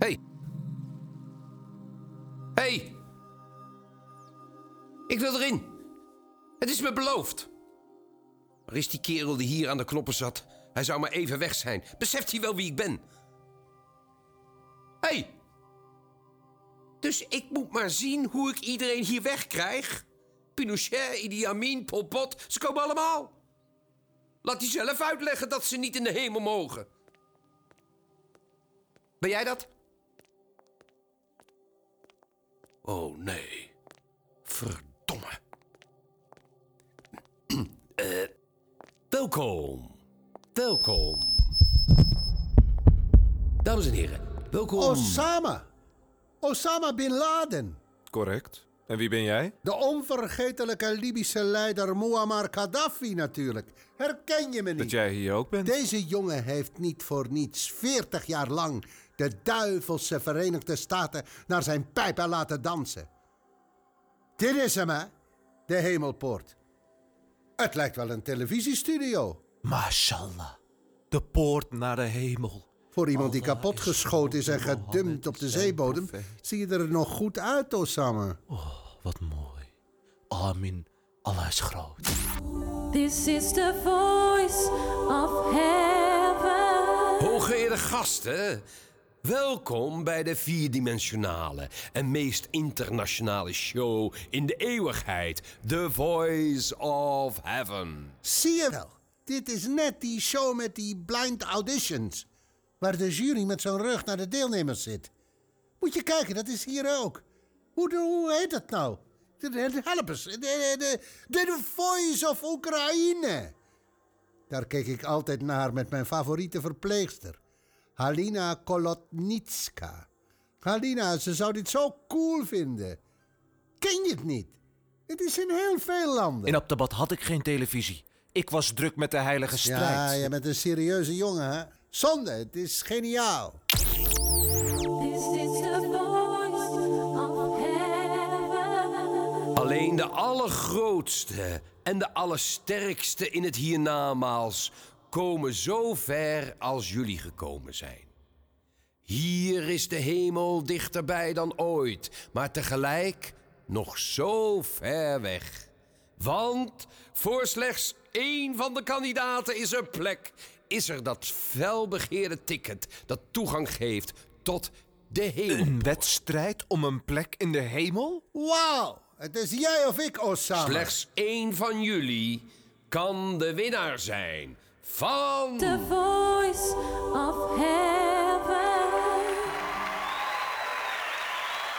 Hey. Hey. Ik wil erin. Het is me beloofd. Waar is die kerel die hier aan de knoppen zat? Hij zou maar even weg zijn. Beseft hij wel wie ik ben? Hey. Dus ik moet maar zien hoe ik iedereen hier wegkrijg? Pinochet, Idi Amin, Pol Pot, ze komen allemaal. Laat die zelf uitleggen dat ze niet in de hemel mogen. Ben jij dat? Oh nee. Verdomme. Eh, welkom. Welkom. Dames en heren, welkom. Osama. Osama Bin Laden. Correct. En wie ben jij? De onvergetelijke Libische leider Muammar Gaddafi natuurlijk. Herken je me niet? Dat jij hier ook bent? Deze jongen heeft niet voor niets 40 jaar lang de duivelse Verenigde Staten naar zijn pijpen laten dansen. Dit is hem, hè? De hemelpoort. Het lijkt wel een televisiestudio. Mashallah. De poort naar de hemel. Voor iemand die kapotgeschoten is en is groot, gedumpt op de zeebodem, zie je er nog goed uit, Osama. Oh, wat mooi. Amin. Allah is groot. This is the voice of heaven. Hooggeëerde gasten, welkom bij de vierdimensionale en meest internationale show in de eeuwigheid. The Voice of Heaven. Zie je wel, dit is net die show met die blind auditions. Waar de jury met zijn rug naar de deelnemers zit. Moet je kijken, dat is hier ook. Hoe, hoe heet dat nou? Help eens. De, de Voice of Oekraïne. Daar keek ik altijd naar met mijn favoriete verpleegster. Halina Kolotnitska. Halina, ze zou dit zo cool vinden. Ken je het niet? Het is in heel veel landen. In Abtabad had ik geen televisie. Ik was druk met de heilige strijd. Ja, je bent een serieuze jongen, hè? Zonde, het is geniaal. This is. Alleen de allergrootste en de allersterkste in het hiernamaals komen zo ver als jullie gekomen zijn. Hier is de hemel dichterbij dan ooit, maar tegelijk nog zo ver weg. Want voor slechts één van de kandidaten is er plek. Is er dat felbegeerde ticket dat toegang geeft tot de hemel. Een wedstrijd om een plek in de hemel? Wauw, het is jij of ik, Osama. Slechts één van jullie kan de winnaar zijn van... The voice of heaven.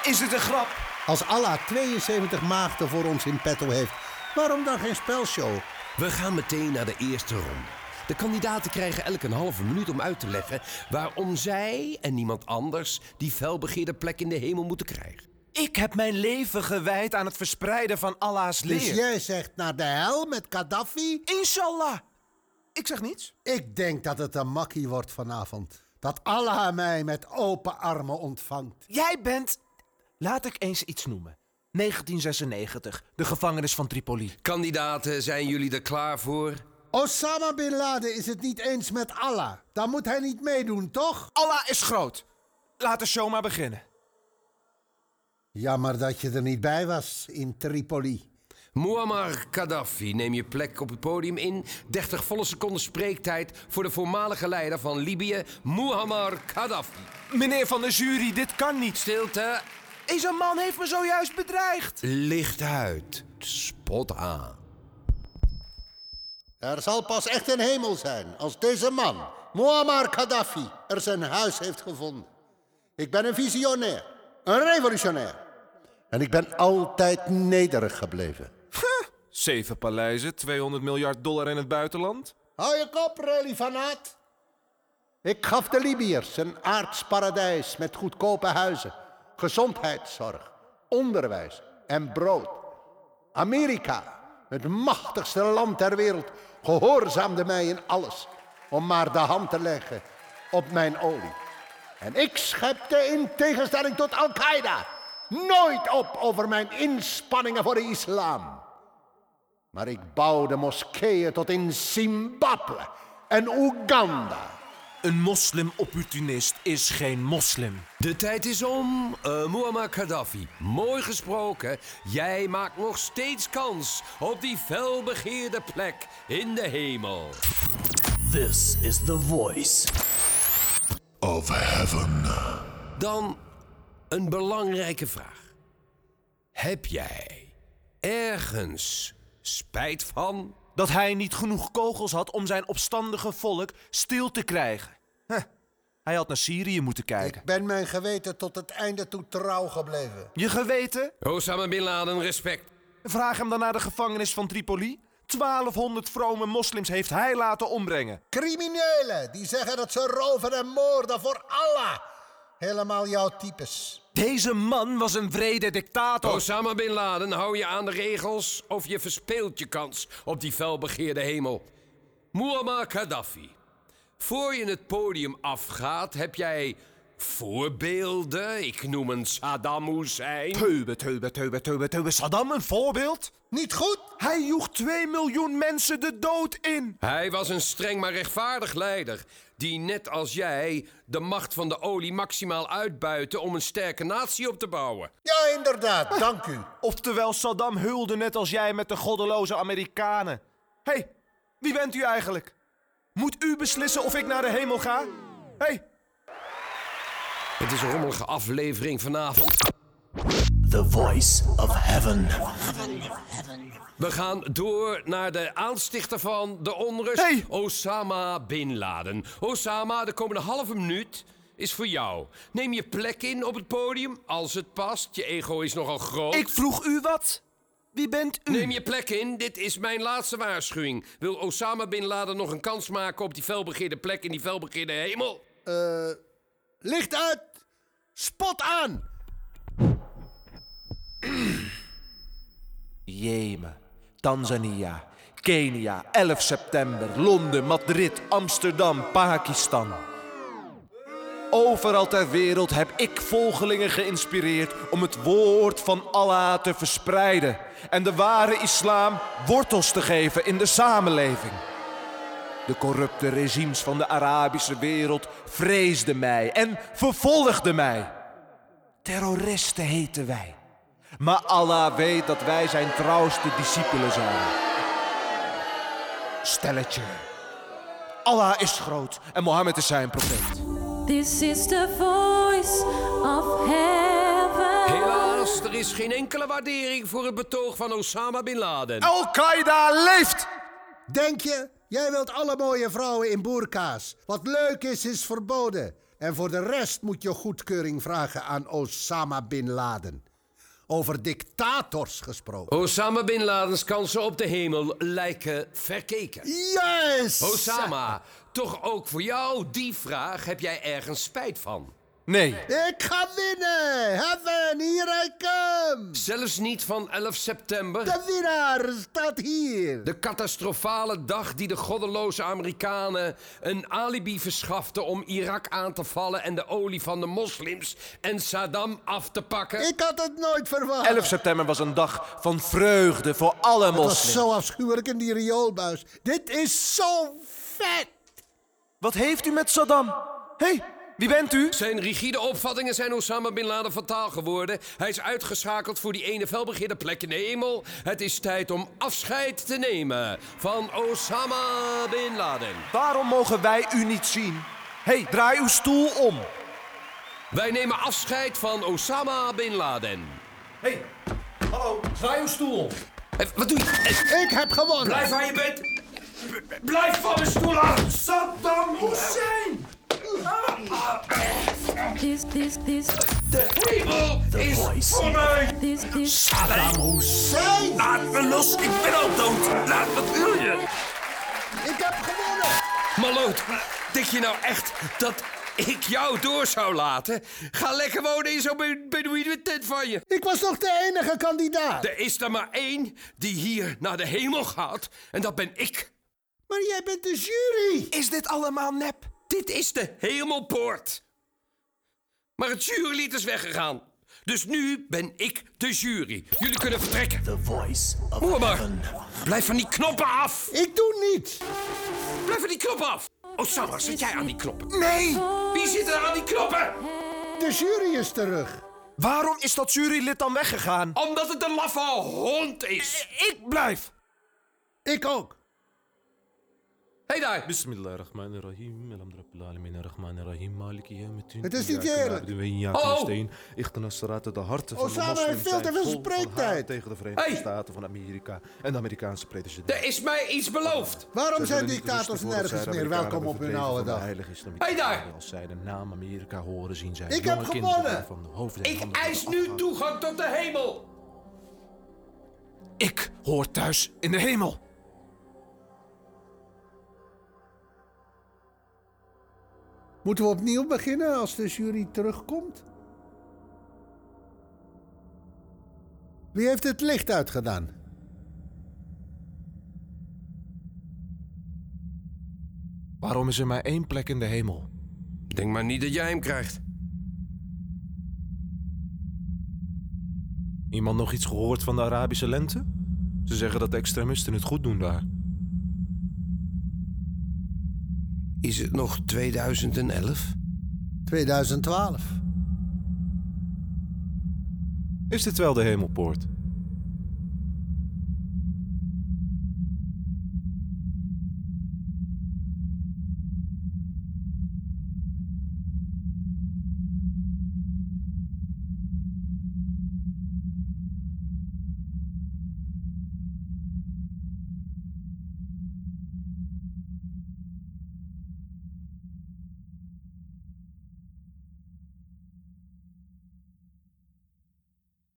Is het een grap? Als Allah 72 maagden voor ons in petto heeft, waarom dan geen spelshow? We gaan meteen naar de eerste ronde. De kandidaten krijgen elk een halve minuut om uit te leggen waarom zij en niemand anders die felbegeerde plek in de hemel moeten krijgen. Ik heb mijn leven gewijd aan het verspreiden van Allah's leer. Dus jij zegt naar de hel met Gaddafi? Inshallah. Ik zeg niets. Ik denk dat het een makkie wordt vanavond. Dat Allah mij met open armen ontvangt. Jij bent... Laat ik eens iets noemen. 1996, de gevangenis van Tripoli. Kandidaten, zijn jullie er klaar voor? Osama Bin Laden is het niet eens met Allah. Dan moet hij niet meedoen, toch? Allah is groot. Laat de show maar beginnen. Jammer dat je er niet bij was in Tripoli. Muammar Gaddafi, neem je plek op het podium in. 30 volle seconden spreektijd voor de voormalige leider van Libië, Muammar Gaddafi. Meneer van de jury, dit kan niet. Stilte, Deze man heeft me zojuist bedreigd. licht uit, spot aan. Er zal pas echt een hemel zijn als deze man, Muammar Gaddafi, er zijn huis heeft gevonden. Ik ben een visionair, een revolutionair. En ik ben altijd nederig gebleven. Zeven paleizen, 200 miljard dollar in het buitenland. Hou je kop, relifanaat. Ik gaf de Libiërs een aards paradijs met goedkope huizen, gezondheidszorg, onderwijs en brood. Amerika, het machtigste land ter wereld, gehoorzaamde mij in alles om maar de hand te leggen op mijn olie. En ik schepte in tegenstelling tot Al-Qaeda nooit op over mijn inspanningen voor de islam. Maar ik bouwde moskeeën tot in Zimbabwe en Oeganda. Een moslim-opportunist is geen moslim. De tijd is om, uh, Muammar Gaddafi. Mooi gesproken. Jij maakt nog steeds kans op die felbegeerde plek in de hemel. This is the voice of heaven. Dan een belangrijke vraag. Heb jij ergens spijt van? Dat hij niet genoeg kogels had om zijn opstandige volk stil te krijgen. Huh. Hij had naar Syrië moeten kijken. Ik ben mijn geweten tot het einde toe trouw gebleven. Je geweten? Osama Bin Laden, respect. Vraag hem dan naar de gevangenis van Tripoli. 1200 vrome moslims heeft hij laten ombrengen. Criminelen die zeggen dat ze roven en moorden voor Allah. Helemaal jouw types. Deze man was een vrede dictator. Osama Bin Laden, hou je aan de regels of je verspeelt je kans op die felbegeerde hemel. Muammar Gaddafi. Voor je het podium afgaat, heb jij voorbeelden. Ik noem een Saddam Hussein. Teube, teube, teube, teube, teube. Saddam een voorbeeld? Niet goed? Hij joeg 2 miljoen mensen de dood in. Hij was een streng maar rechtvaardig leider. Die net als jij de macht van de olie maximaal uitbuitte om een sterke natie op te bouwen. Ja, inderdaad. Dank u. Oftewel, Saddam hulde net als jij met de goddeloze Amerikanen. Hé, hey, wie bent u eigenlijk? Moet u beslissen of ik naar de hemel ga? Hé, hey, Het is een rommelige aflevering vanavond. The voice of heaven. We gaan door naar de aanstichter van de onrust, Hey! Osama Bin Laden. Osama, de komende halve minuut is voor jou. Neem je plek in op het podium, als het past. Je ego is nogal groot. ik vroeg u wat? Wie bent u? Neem je plek in, dit is mijn laatste waarschuwing. Wil Osama Bin Laden nog een kans maken op die felbegeerde plek in die felbegeerde hemel? Eh, licht uit. Spot aan. Jemen, Tanzania, Kenia, 11 september, Londen, Madrid, Amsterdam, Pakistan. Overal ter wereld heb ik volgelingen geïnspireerd om het woord van Allah te verspreiden en de ware islam wortels te geven in de samenleving. De corrupte regimes van de Arabische wereld vreesden mij en vervolgden mij. Terroristen heten wij. Maar Allah weet dat wij zijn trouwste discipelen zijn. Stelletje. Allah is groot en Mohammed is zijn profeet. This is the voice of heaven. Helaas, er is geen enkele waardering voor het betoog van Osama Bin Laden. Al-Qaeda leeft! Denk je? Jij wilt alle mooie vrouwen in boerka's. Wat leuk is, is verboden. En voor de rest moet je goedkeuring vragen aan Osama Bin Laden. Over dictators gesproken. Osama Bin Ladens kansen op de hemel lijken verkeken. Yes! Osama, toch ook voor jou die vraag heb jij ergens spijt van? Nee. Ik ga winnen! Heaven, here I come! Zelfs niet van 11 september? De winnaar staat hier! De catastrofale dag die de goddeloze Amerikanen een alibi verschaften om Irak aan te vallen en de olie van de moslims en Saddam af te pakken. Ik had het nooit verwacht. 11 september was een dag van vreugde voor alle Het was moslims. zo afschuwelijk in die rioolbuis. Dit is zo vet! Wat heeft u met Saddam? Hé, hey, wie bent u? Zijn rigide opvattingen zijn Osama Bin Laden fataal geworden. Hij is uitgeschakeld voor die ene felbegeerde plek in de hemel. Het is tijd om afscheid te nemen van Osama Bin Laden. Waarom mogen wij u niet zien? Hé, hey, draai uw stoel om. Wij nemen afscheid van Osama Bin Laden. Hé, hey, hallo, draai uw stoel om. Eh, Wat doe je? Eh, Ik heb gewonnen! Blijf waar je bent. B- Blijf van mijn stoel af. Saddam Hussein. This, this, this, De hemel is voor mij. this, this. Hussein! Laat me los, ik ben al dood. Laat, wat wil je? Ik heb gewonnen! Maloot, denk je nou echt dat ik jou door zou laten? Ga lekker wonen in zo'n Bedouine tent van je. Ik was toch de enige kandidaat? Er is er maar één die hier naar de hemel gaat. En dat ben ik. Maar jij bent de jury! Is dit allemaal nep? Dit is de hemelpoort. Maar het jurylid is weggegaan. Dus nu ben ik de jury. Jullie kunnen vertrekken. The voice of heaven. blijf van die knoppen af. Ik doe niet! Blijf van die knoppen af. Osama, zit jij aan die knoppen? Nee! Wie zit er aan die knoppen? De jury is terug. Waarom is dat jurylid dan weggegaan? Omdat het een laffe hond is. Ik blijf! Ik ook. Hé daar. Bismillahirrahmanirrahim. Alhamdulillah alamin arrahmanirrahim. Maliki yawmiddin. Het is niet eerlijk. Oh. nasta'in. Ichtena sirata, de harten van Osama de heeft veel te veel spreektijd. tegen de Verenigde Hey. Staten van Amerika en de Amerikaanse president. Er is mij iets beloofd. Waarom Zij zijn dictators nergens meer welkom op hun oude dag? Hey daar. Als zij de naam Amerika horen, zien zij Ik jonge heb kinderen gewonnen. Van de hoofden en Ik eis nu toegang tot de hemel. Ik hoor thuis in de hemel. Moeten we opnieuw beginnen als de jury terugkomt? Wie heeft het licht uitgedaan? Waarom is er maar één plek in de hemel? Denk maar niet dat jij hem krijgt. Iemand nog iets gehoord van de Arabische lente? Ze zeggen dat de extremisten het goed doen daar. Is het nog 2011? 2012. Is dit wel de hemelpoort?